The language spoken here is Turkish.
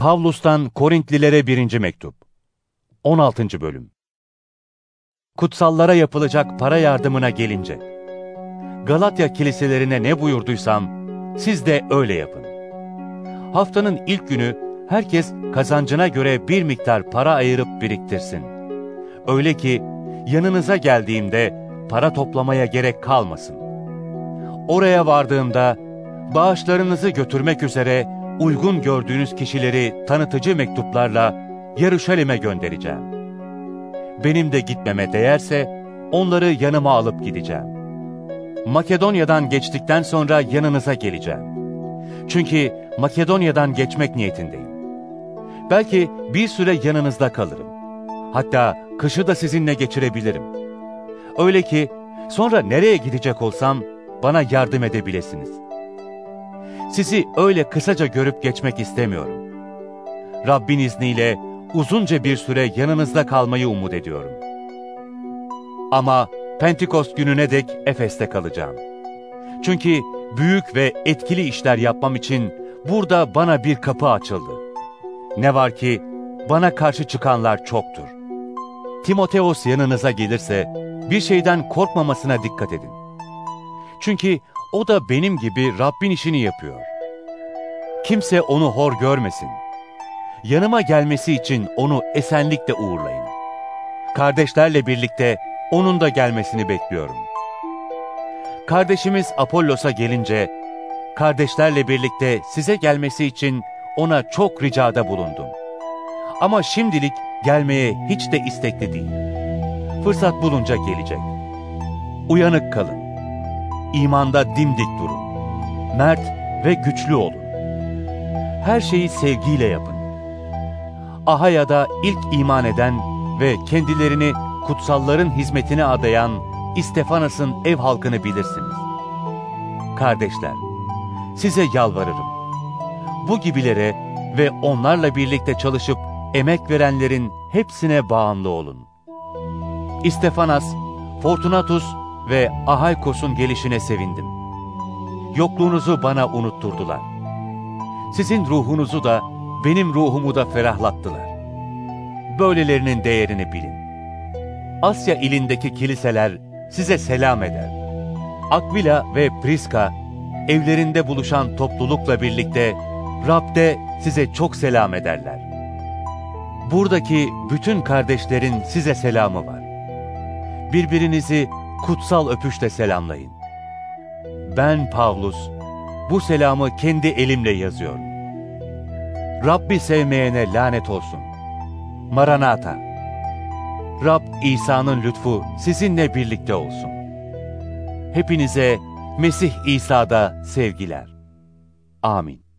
Pavlus'tan Korintlilere 1. Mektup 16. Bölüm Kutsallara yapılacak para yardımına gelince, Galatya kiliselerine ne buyurduysam, siz de öyle yapın. Haftanın ilk günü herkes kazancına göre bir miktar para ayırıp biriktirsin. Öyle ki yanınıza geldiğimde para toplamaya gerek kalmasın. Oraya vardığımda bağışlarınızı götürmek üzere uygun gördüğünüz kişileri tanıtıcı mektuplarla Yarışalim'e göndereceğim. Benim de gitmeme değerse onları yanıma alıp gideceğim. Makedonya'dan geçtikten sonra yanınıza geleceğim. Çünkü Makedonya'dan geçmek niyetindeyim. Belki bir süre yanınızda kalırım. Hatta kışı da sizinle geçirebilirim. Öyle ki sonra nereye gidecek olsam bana yardım edebilesiniz. Sizi öyle kısaca görüp geçmek istemiyorum. Rabbin izniyle uzunca bir süre yanınızda kalmayı umut ediyorum. Ama Pentekost gününe dek Efes'te kalacağım. Çünkü büyük ve etkili işler yapmam için burada bana bir kapı açıldı. Ne var ki bana karşı çıkanlar çoktur. Timoteos yanınıza gelirse bir şeyden korkmamasına dikkat edin. Çünkü o da benim gibi Rabbin işini yapıyor. Kimse onu hor görmesin. Yanıma gelmesi için onu esenlikle uğurlayın. Kardeşlerle birlikte onun da gelmesini bekliyorum. Kardeşimiz Apollos'a gelince, kardeşlerle birlikte size gelmesi için ona çok ricada bulundum. Ama şimdilik gelmeye hiç de istekli değil. Fırsat bulunca gelecek. Uyanık kalın. İmanda dimdik durun. Mert ve güçlü olun. Her şeyi sevgiyle yapın. Ahaya'da ilk iman eden ve kendilerini kutsalların hizmetine adayan İstefanas'ın ev halkını bilirsiniz. Kardeşler, size yalvarırım. Bu gibilere ve onlarla birlikte çalışıp emek verenlerin hepsine bağımlı olun. İstefanas, Fortunatus ve Ahaykos'un gelişine sevindim. Yokluğunuzu bana unutturdular. Sizin ruhunuzu da benim ruhumu da ferahlattılar. Böylelerinin değerini bilin. Asya ilindeki kiliseler size selam eder. Akvila ve Priska evlerinde buluşan toplulukla birlikte Rab'de size çok selam ederler. Buradaki bütün kardeşlerin size selamı var. Birbirinizi kutsal öpüşle selamlayın. Ben Pavlus, bu selamı kendi elimle yazıyorum. Rabbi sevmeyene lanet olsun. Maranata. Rab İsa'nın lütfu sizinle birlikte olsun. Hepinize Mesih İsa'da sevgiler. Amin.